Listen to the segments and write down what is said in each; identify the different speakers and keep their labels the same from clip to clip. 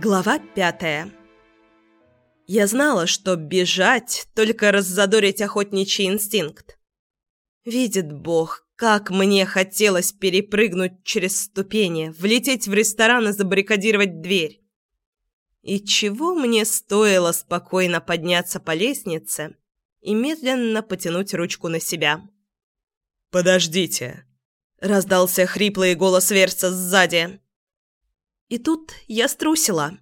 Speaker 1: Глава пятая Я знала, что бежать – только раззадорить охотничий инстинкт. Видит Бог, как мне хотелось перепрыгнуть через ступени, влететь в ресторан и забаррикадировать дверь. И чего мне стоило спокойно подняться по лестнице и медленно потянуть ручку на себя.
Speaker 2: «Подождите!»
Speaker 1: – раздался хриплый голос Верса сзади. И тут я струсила.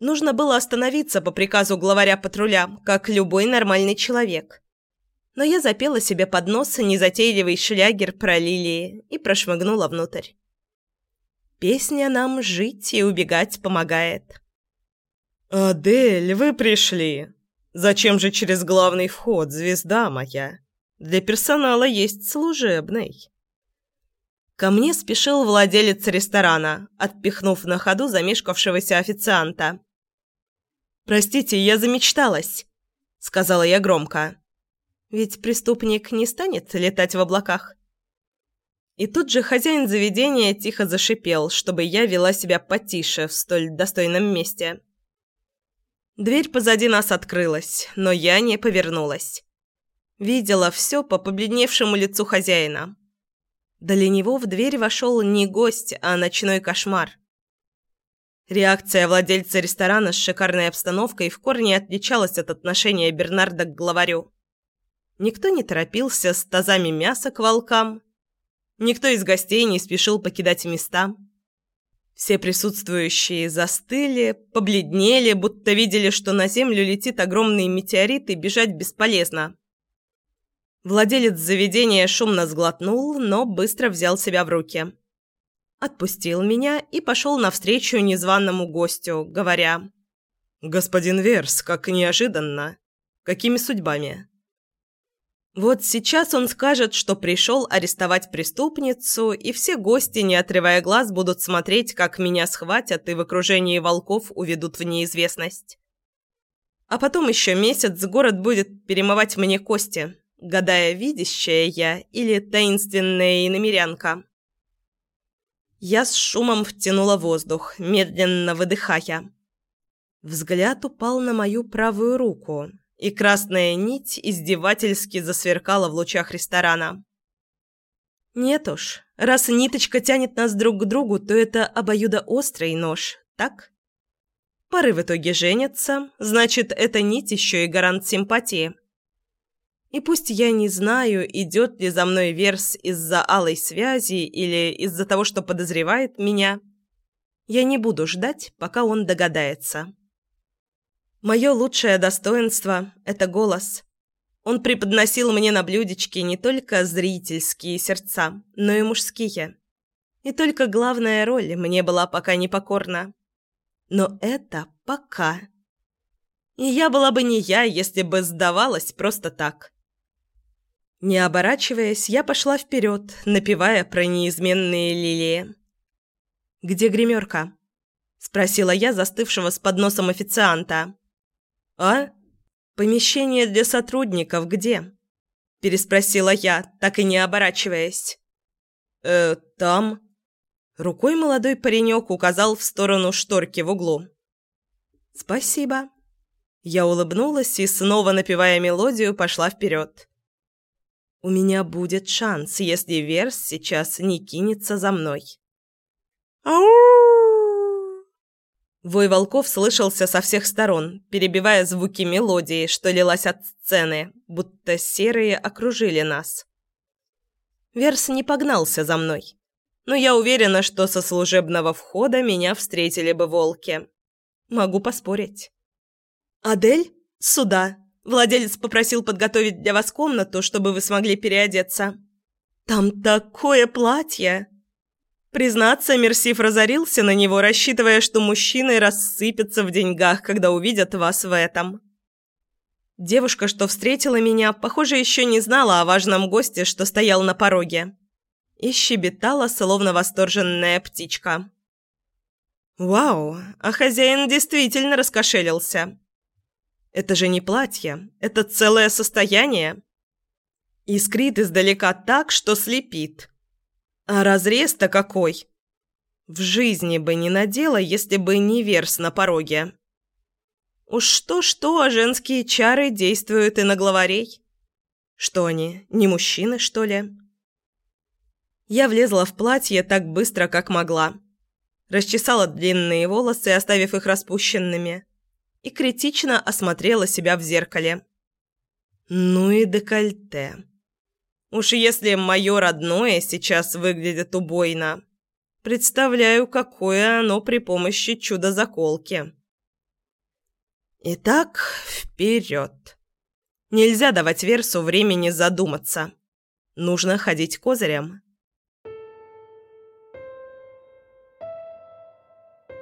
Speaker 1: Нужно было остановиться по приказу главаря патруля, как любой нормальный человек. Но я запела себе под нос незатейливый шлягер про лилии и прошмыгнула внутрь. Песня нам жить и убегать помогает.
Speaker 2: «Адель, вы пришли. Зачем же через главный вход, звезда моя? Для персонала есть служебный».
Speaker 1: Ко мне спешил владелец ресторана, отпихнув на ходу замешкавшегося официанта. «Простите, я замечталась», — сказала я громко. «Ведь преступник не станет летать в облаках». И тут же хозяин заведения тихо зашипел, чтобы я вела себя потише в столь достойном месте. Дверь позади нас открылась, но я не повернулась. Видела все по побледневшему лицу хозяина. Для него в дверь вошел не гость, а ночной кошмар. Реакция владельца ресторана с шикарной обстановкой в корне отличалась от отношения Бернарда к главарю. Никто не торопился с тазами мяса к волкам. Никто из гостей не спешил покидать места. Все присутствующие застыли, побледнели, будто видели, что на Землю летит огромный метеорит и бежать бесполезно. Владелец заведения шумно сглотнул, но быстро взял себя в руки. Отпустил меня и пошел навстречу незваному гостю, говоря «Господин Верс, как неожиданно! Какими судьбами?» Вот сейчас он скажет, что пришел арестовать преступницу, и все гости, не отрывая глаз, будут смотреть, как меня схватят и в окружении волков уведут в неизвестность. А потом еще месяц город будет перемывать мне кости, гадая, видящая я или таинственная иномерянка. Я с шумом втянула воздух, медленно выдыхая. Взгляд упал на мою правую руку, и красная нить издевательски засверкала в лучах ресторана. Нет уж, раз ниточка тянет нас друг к другу, то это обоюдоострый нож, так? Пары в итоге женятся, значит, эта нить еще и гарант симпатии. И пусть я не знаю, идет ли за мной Верс из-за алой связи или из-за того, что подозревает меня, я не буду ждать, пока он догадается. Мое лучшее достоинство – это голос. Он преподносил мне на блюдечке не только зрительские сердца, но и мужские. И только главная роль мне была пока непокорна. Но это пока. И я была бы не я, если бы сдавалась просто так. Не оборачиваясь, я пошла вперед, напевая про неизменные лилии. «Где гримерка?» – спросила я застывшего с подносом официанта. «А? Помещение для сотрудников где?» – переспросила я, так и не оборачиваясь. «Э, там?» Рукой молодой паренек указал в сторону шторки в углу. «Спасибо». Я улыбнулась и, снова напевая мелодию, пошла вперед. У меня будет шанс, если Верс сейчас не кинется за мной. Ау! Вой волков слышался со всех сторон, перебивая звуки мелодии, что лилась от сцены, будто серые окружили нас. Верс не погнался за мной, но я уверена, что со служебного входа меня встретили бы волки. Могу поспорить. «Адель, сюда!» Владелец попросил подготовить для вас комнату, чтобы вы смогли переодеться. Там такое платье!» Признаться, Мерсив разорился на него, рассчитывая, что мужчины рассыпятся в деньгах, когда увидят вас в этом. Девушка, что встретила меня, похоже, еще не знала о важном госте, что стоял на пороге. И щебетала, словно восторженная птичка. «Вау, а хозяин действительно раскошелился. Это же не платье, это целое состояние. Искрит издалека так, что слепит. А разрез-то какой! В жизни бы не надела, если бы не верс на пороге. Уж что-что, а женские чары действуют и на главарей. Что они, не мужчины, что ли? Я влезла в платье так быстро, как могла. Расчесала длинные волосы, оставив их распущенными, и критично осмотрела себя в зеркале. Ну и декольте. Уж если мое родное сейчас выглядит убойно, представляю, какое оно при помощи чудо-заколки. Итак, вперед. Нельзя давать Версу времени задуматься. Нужно ходить козырем.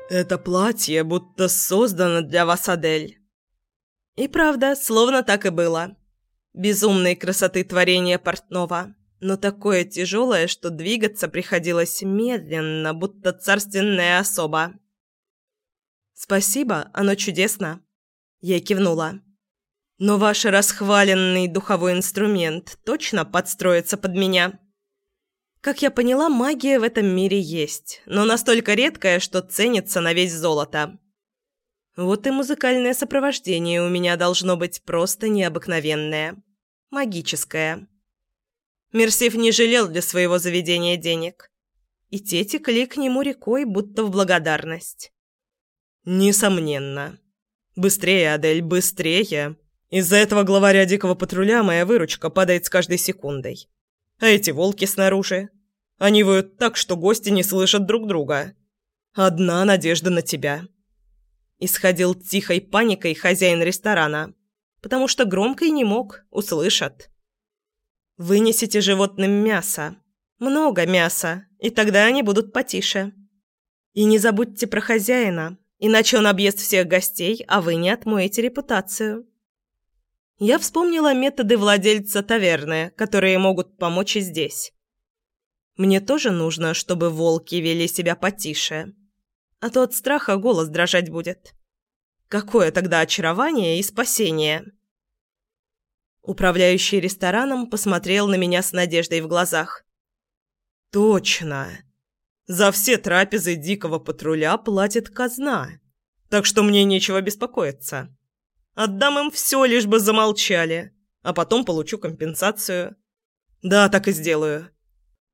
Speaker 2: «Это платье будто создано для вас, Адель».
Speaker 1: И правда, словно так и было безумной красоты творения портного, но такое тяжелое, что двигаться приходилось медленно, будто царственная особа. «Спасибо, оно чудесно», – я кивнула. «Но ваш расхваленный духовой инструмент точно подстроится под меня?» Как я поняла, магия в этом мире есть, но настолько редкая, что ценится на весь золото. Вот и музыкальное сопровождение у меня должно быть просто необыкновенное магическое. Мерсив не жалел для своего заведения денег. И те текли к нему рекой, будто в благодарность.
Speaker 2: «Несомненно. Быстрее, Адель, быстрее. Из-за этого главаря дикого патруля моя выручка падает с каждой секундой. А эти волки снаружи? Они воют так, что гости не слышат друг друга. Одна надежда на тебя».
Speaker 1: Исходил тихой паникой хозяин ресторана потому что громко и не мог, услышат. Вынесите животным мясо. Много мяса, и тогда они будут потише. И не забудьте про хозяина, иначе он объест всех гостей, а вы не отмоете репутацию. Я вспомнила методы владельца таверны, которые могут помочь и здесь. Мне тоже нужно, чтобы волки вели себя потише. А то от страха голос дрожать будет. Какое тогда очарование и спасение? Управляющий рестораном посмотрел на меня с надеждой в глазах.
Speaker 2: «Точно! За все трапезы дикого патруля платит казна, так что мне нечего беспокоиться. Отдам им все, лишь бы замолчали, а потом получу компенсацию. Да, так и сделаю.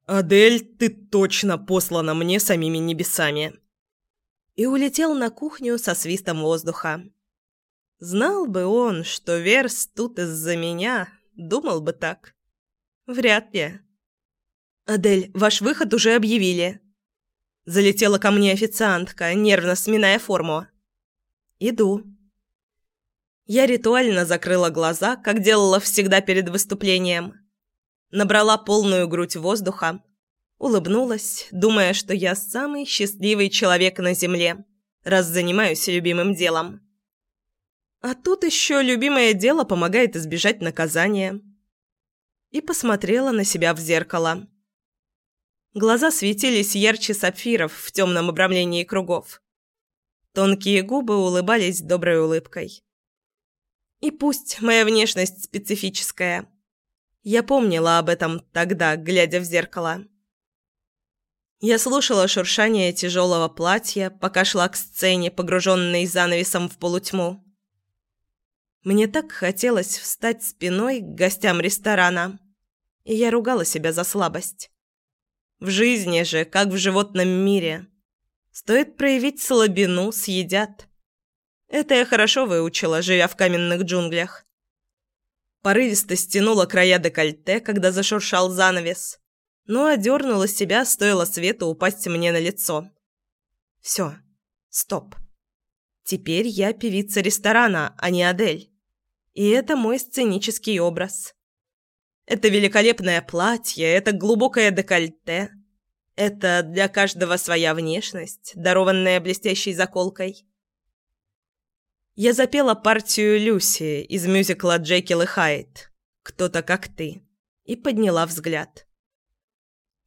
Speaker 2: Адель, ты точно послана мне самими небесами!»
Speaker 1: И улетел на кухню со свистом воздуха. Знал бы он, что Верс тут из-за меня, думал бы так. Вряд ли. «Адель, ваш выход уже объявили». Залетела ко мне официантка, нервно сминая форму. «Иду». Я ритуально закрыла глаза, как делала всегда перед выступлением. Набрала полную грудь воздуха. Улыбнулась, думая, что я самый счастливый человек на земле, раз занимаюсь любимым делом. А тут еще любимое дело помогает избежать наказания. И посмотрела на себя в зеркало. Глаза светились ярче сапфиров в темном обрамлении кругов. Тонкие губы улыбались доброй улыбкой. И пусть моя внешность специфическая. Я помнила об этом тогда, глядя в зеркало. Я слушала шуршание тяжелого платья, пока шла к сцене, погруженной занавесом в полутьму. Мне так хотелось встать спиной к гостям ресторана, и я ругала себя за слабость. В жизни же, как в животном мире, стоит проявить слабину, съедят. Это я хорошо выучила, живя в каменных джунглях. Порывисто стянула края декольте, когда зашуршал занавес, но одернула себя, стоило свету упасть мне на лицо. Все, стоп. Теперь я певица ресторана, а не Адель. И это мой сценический образ. Это великолепное платье, это глубокое декольте. Это для каждого своя внешность, дарованная блестящей заколкой. Я запела партию Люси из мюзикла «Джекил и Хайд» «Кто-то как ты» и подняла взгляд.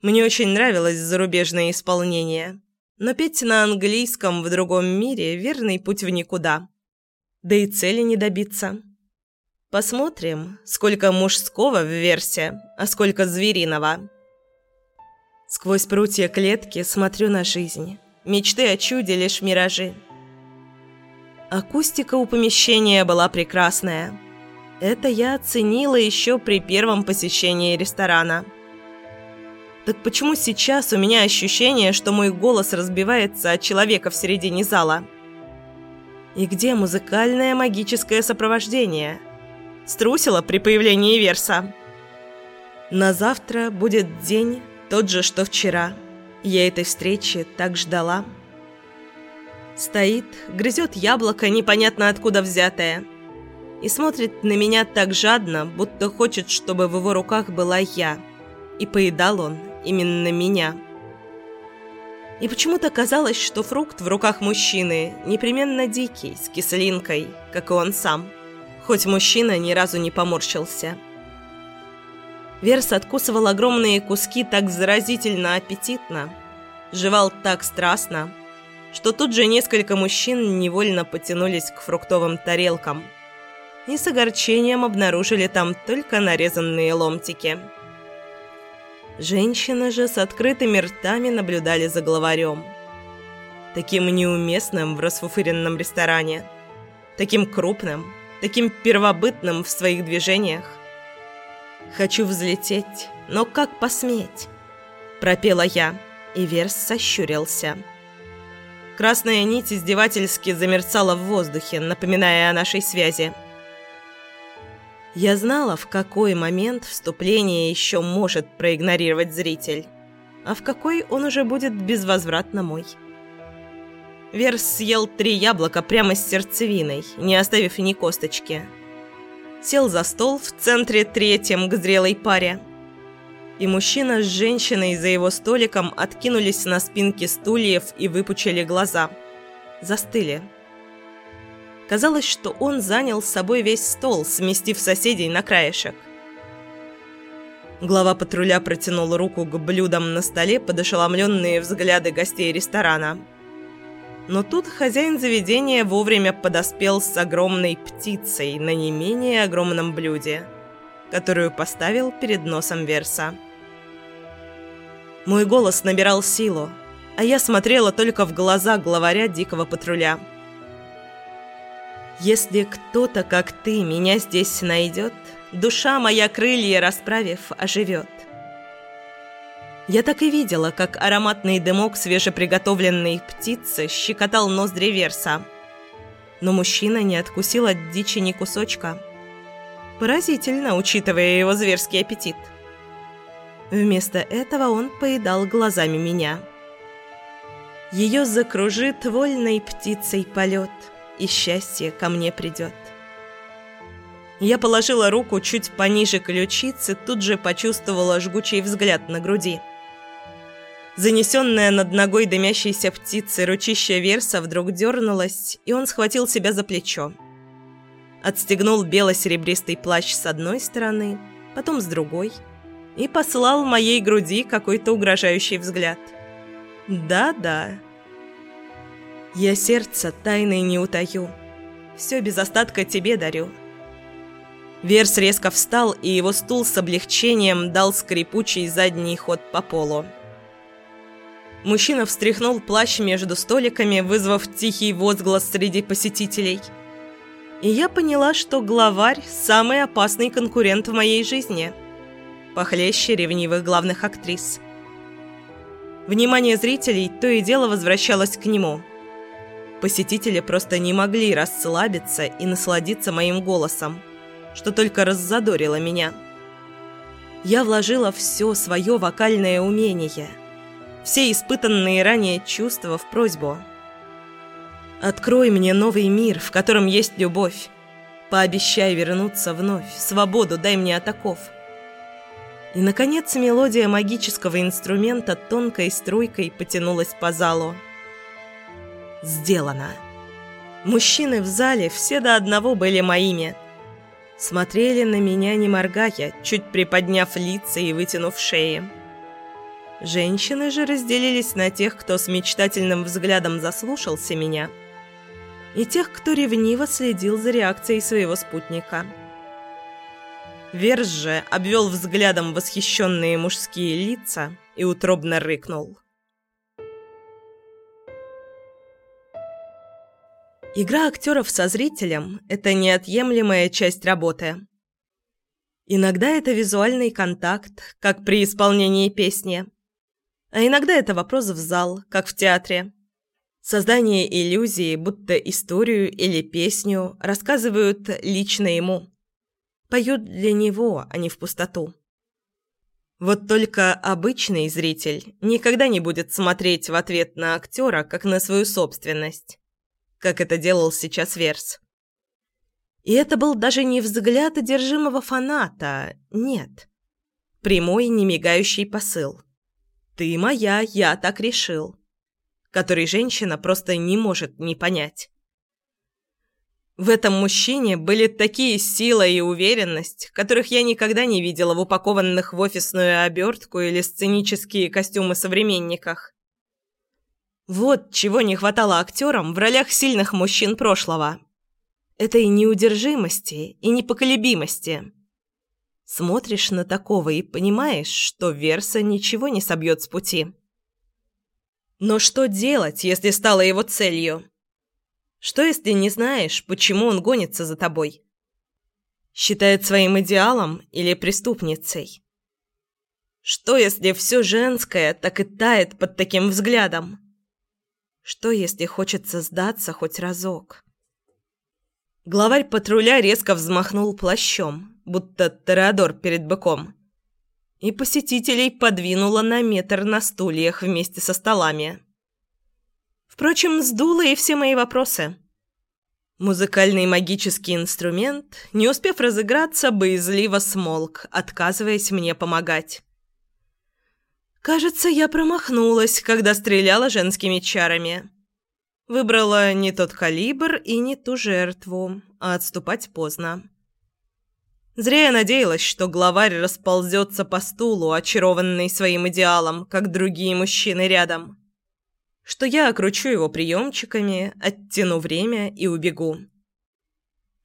Speaker 1: Мне очень нравилось зарубежное исполнение, но петь на английском в другом мире – верный путь в никуда. Да и цели не добиться. Посмотрим, сколько мужского в версе, а сколько звериного. Сквозь прутья клетки смотрю на жизнь. Мечты о чуде лишь миражи. Акустика у помещения была прекрасная. Это я оценила еще при первом посещении ресторана. Так почему сейчас у меня ощущение, что мой голос разбивается от человека в середине зала? И где музыкальное магическое сопровождение? Струсила при появлении Верса. На завтра будет день тот же, что вчера. Я этой встречи так ждала. Стоит, грызет яблоко, непонятно откуда взятое. И смотрит на меня так жадно, будто хочет, чтобы в его руках была я. И поедал он именно меня. И почему-то казалось, что фрукт в руках мужчины непременно дикий, с кислинкой, как и он сам. Хоть мужчина ни разу не поморщился. Верс откусывал огромные куски так заразительно аппетитно, жевал так страстно, что тут же несколько мужчин невольно потянулись к фруктовым тарелкам и с огорчением обнаружили там только нарезанные ломтики. Женщины же с открытыми ртами наблюдали за главарем. Таким неуместным в расфуфыренном ресторане. Таким крупным, таким первобытным в своих движениях. «Хочу взлететь, но как посметь?» Пропела я, и Верс сощурился. Красная нить издевательски замерцала в воздухе, напоминая о нашей связи. Я знала, в какой момент вступление еще может проигнорировать зритель, а в какой он уже будет безвозвратно мой. Верс съел три яблока прямо с сердцевиной, не оставив ни косточки. Сел за стол в центре третьем к зрелой паре. И мужчина с женщиной за его столиком откинулись на спинки стульев и выпучили глаза. Застыли. Казалось, что он занял с собой весь стол, сместив соседей на краешек. Глава патруля протянул руку к блюдам на столе под ошеломленные взгляды гостей ресторана. Но тут хозяин заведения вовремя подоспел с огромной птицей на не менее огромном блюде, которую поставил перед носом Верса. Мой голос набирал силу, а я смотрела только в глаза главаря дикого патруля – если кто-то, как ты, меня здесь найдет, душа моя крылья расправив, оживет. Я так и видела, как ароматный дымок свежеприготовленной птицы щекотал ноздри Верса. Но мужчина не откусил от дичи ни кусочка. Поразительно, учитывая его зверский аппетит. Вместо этого он поедал глазами меня. Ее закружит вольной птицей полет – и счастье ко мне придет. Я положила руку чуть пониже ключицы, тут же почувствовала жгучий взгляд на груди. Занесенная над ногой дымящейся птицы ручища Верса вдруг дернулась, и он схватил себя за плечо. Отстегнул бело-серебристый плащ с одной стороны, потом с другой, и послал моей груди какой-то угрожающий взгляд. «Да-да, я сердце тайной не утаю. Все без остатка тебе дарю. Верс резко встал, и его стул с облегчением дал скрипучий задний ход по полу. Мужчина встряхнул плащ между столиками, вызвав тихий возглас среди посетителей. И я поняла, что главарь – самый опасный конкурент в моей жизни. Похлеще ревнивых главных актрис. Внимание зрителей то и дело возвращалось к нему – Посетители просто не могли расслабиться и насладиться моим голосом, что только раззадорило меня. Я вложила все свое вокальное умение, все испытанные ранее чувства в просьбу. «Открой мне новый мир, в котором есть любовь. Пообещай вернуться вновь, свободу дай мне атаков». И, наконец, мелодия магического инструмента тонкой струйкой потянулась по залу сделано. Мужчины в зале все до одного были моими. Смотрели на меня, не моргая, чуть приподняв лица и вытянув шеи. Женщины же разделились на тех, кто с мечтательным взглядом заслушался меня, и тех, кто ревниво следил за реакцией своего спутника. Верс же обвел взглядом восхищенные мужские лица и утробно рыкнул. Игра актеров со зрителем – это неотъемлемая часть работы. Иногда это визуальный контакт, как при исполнении песни. А иногда это вопрос в зал, как в театре. Создание иллюзии, будто историю или песню рассказывают лично ему. Поют для него, а не в пустоту. Вот только обычный зритель никогда не будет смотреть в ответ на актера, как на свою собственность как это делал сейчас Верс. И это был даже не взгляд одержимого фаната, нет. Прямой, немигающий посыл. «Ты моя, я так решил», который женщина просто не может не понять. В этом мужчине были такие сила и уверенность, которых я никогда не видела в упакованных в офисную обертку или сценические костюмы современниках. Вот чего не хватало актерам в ролях сильных мужчин прошлого. Этой неудержимости и непоколебимости. Смотришь на такого и понимаешь, что Верса ничего не собьет с пути. Но что делать, если стало его целью? Что, если не знаешь, почему он гонится за тобой? Считает своим идеалом или преступницей? Что, если все женское так и тает под таким взглядом? Что, если хочется сдаться хоть разок? Главарь патруля резко взмахнул плащом, будто Тореадор перед быком. И посетителей подвинуло на метр на стульях вместе со столами. Впрочем, сдуло и все мои вопросы. Музыкальный магический инструмент, не успев разыграться, боязливо смолк, отказываясь мне помогать. Кажется, я промахнулась, когда стреляла женскими чарами. Выбрала не тот калибр и не ту жертву, а отступать поздно. Зря я надеялась, что главарь расползется по стулу, очарованный своим идеалом, как другие мужчины рядом. Что я окручу его приемчиками, оттяну время и убегу.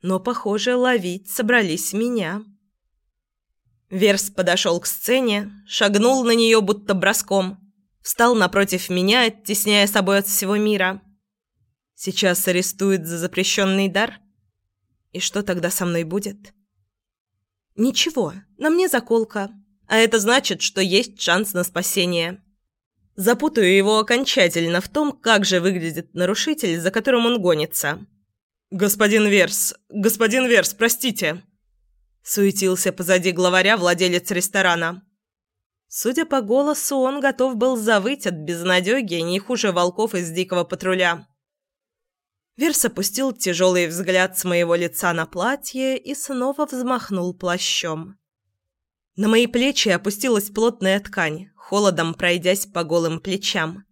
Speaker 1: Но, похоже, ловить собрались меня. Верс подошел к сцене, шагнул на нее будто броском, встал напротив меня, оттесняя собой от всего мира. Сейчас арестуют за запрещенный дар? И что тогда со мной будет? Ничего, на мне заколка, а это значит, что есть шанс на спасение. Запутаю его окончательно в том, как же выглядит нарушитель, за которым он гонится. «Господин Верс, господин Верс, простите!» Суетился позади главаря владелец ресторана. Судя по голосу, он готов был завыть от безнадёги не хуже волков из дикого патруля. Верс опустил тяжелый взгляд с моего лица на платье и снова взмахнул плащом. На мои плечи опустилась плотная ткань, холодом пройдясь по голым плечам.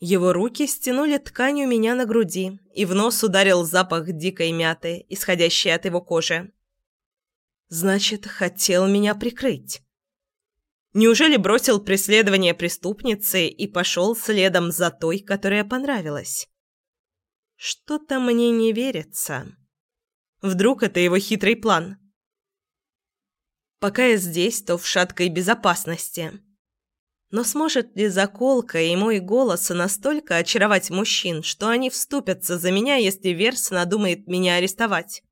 Speaker 1: Его руки стянули ткань у меня на груди, и в нос ударил запах дикой мяты, исходящий от его кожи. Значит, хотел меня прикрыть. Неужели бросил преследование преступницы и пошел следом за той, которая понравилась? Что-то мне не верится. Вдруг это его хитрый план? Пока я здесь, то в шаткой безопасности. Но сможет ли заколка и мой голос настолько очаровать мужчин, что они вступятся за меня, если Верс надумает меня арестовать?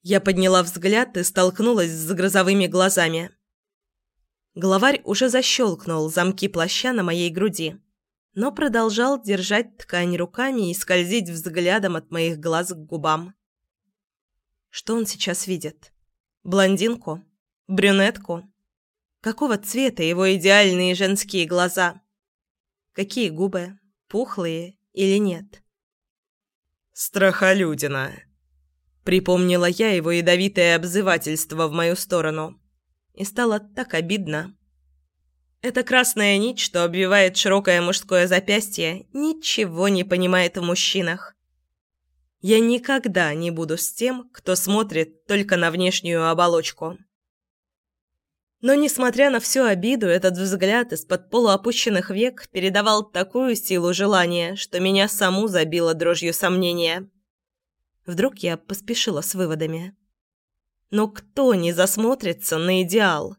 Speaker 1: Я подняла взгляд и столкнулась с грозовыми глазами. Главарь уже защелкнул замки плаща на моей груди, но продолжал держать ткань руками и скользить взглядом от моих глаз к губам. Что он сейчас видит? Блондинку? Брюнетку? Какого цвета его идеальные женские глаза? Какие губы? Пухлые или нет?
Speaker 2: «Страхолюдина!» Припомнила я его ядовитое обзывательство в мою сторону. И стало так обидно.
Speaker 1: Эта красная нить, что обвивает широкое мужское запястье, ничего не понимает в мужчинах. Я никогда не буду с тем, кто смотрит только на внешнюю оболочку. Но, несмотря на всю обиду, этот взгляд из-под полуопущенных век передавал такую силу желания, что меня саму забило дрожью сомнения. Вдруг я поспешила с выводами. Но кто не засмотрится на идеал?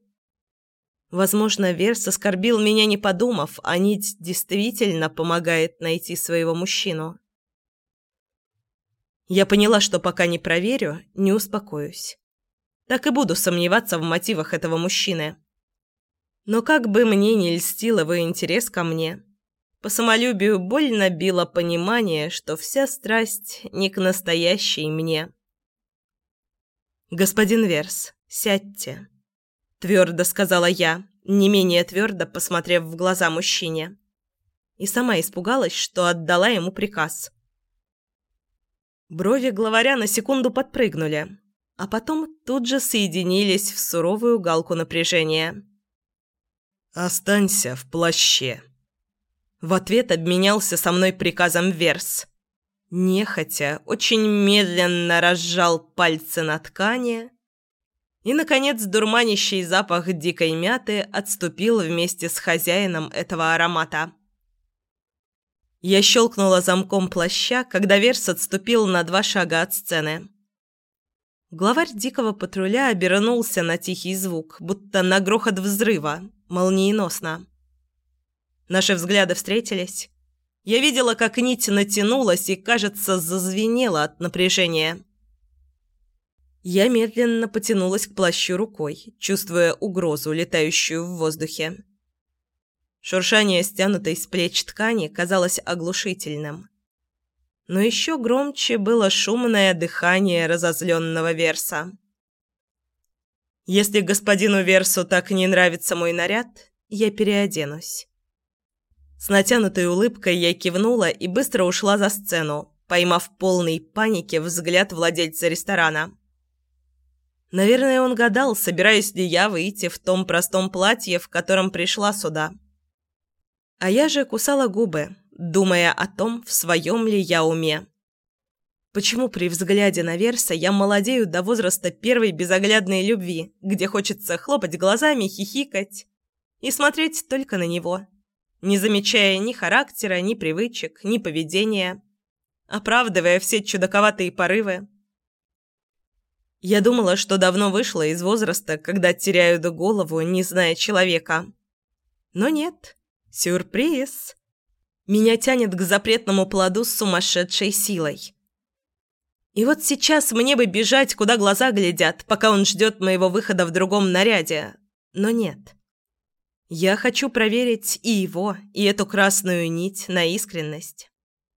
Speaker 1: Возможно, Верс оскорбил меня не подумав, а нить действительно помогает найти своего мужчину. Я поняла, что пока не проверю, не успокоюсь. Так и буду сомневаться в мотивах этого мужчины. Но как бы мне не льстил его интерес ко мне, по самолюбию больно било понимание, что вся страсть не к настоящей мне. «Господин Верс, сядьте», — твердо сказала я, не менее твердо посмотрев в глаза мужчине. И сама испугалась, что отдала ему приказ. Брови главаря на секунду подпрыгнули, а потом тут же соединились в суровую галку напряжения.
Speaker 2: «Останься в плаще».
Speaker 1: В ответ обменялся со мной приказом Верс. Нехотя, очень медленно разжал пальцы на ткани, и, наконец, дурманящий запах дикой мяты отступил вместе с хозяином этого аромата. Я щелкнула замком плаща, когда Верс отступил на два шага от сцены. Главарь дикого патруля обернулся на тихий звук, будто на грохот взрыва, молниеносно. Наши взгляды встретились. Я видела, как нить натянулась и, кажется, зазвенела от напряжения. Я медленно потянулась к плащу рукой, чувствуя угрозу, летающую в воздухе. Шуршание стянутой с плеч ткани казалось оглушительным. Но еще громче было шумное дыхание разозленного Верса. «Если господину Версу так не нравится мой наряд, я переоденусь». С натянутой улыбкой я кивнула и быстро ушла за сцену, поймав полный паники взгляд владельца ресторана. Наверное, он гадал, собираюсь ли я выйти в том простом платье, в котором пришла сюда. А я же кусала губы, думая о том, в своем ли я уме. Почему при взгляде на Верса я молодею до возраста первой безоглядной любви, где хочется хлопать глазами, хихикать и смотреть только на него? не замечая ни характера, ни привычек, ни поведения, оправдывая все чудаковатые порывы. Я думала, что давно вышла из возраста, когда теряю до голову, не зная человека. Но нет. Сюрприз. Меня тянет к запретному плоду с сумасшедшей силой. И вот сейчас мне бы бежать, куда глаза глядят, пока он ждет моего выхода в другом наряде. Но нет. Я хочу проверить и его, и эту красную нить на искренность.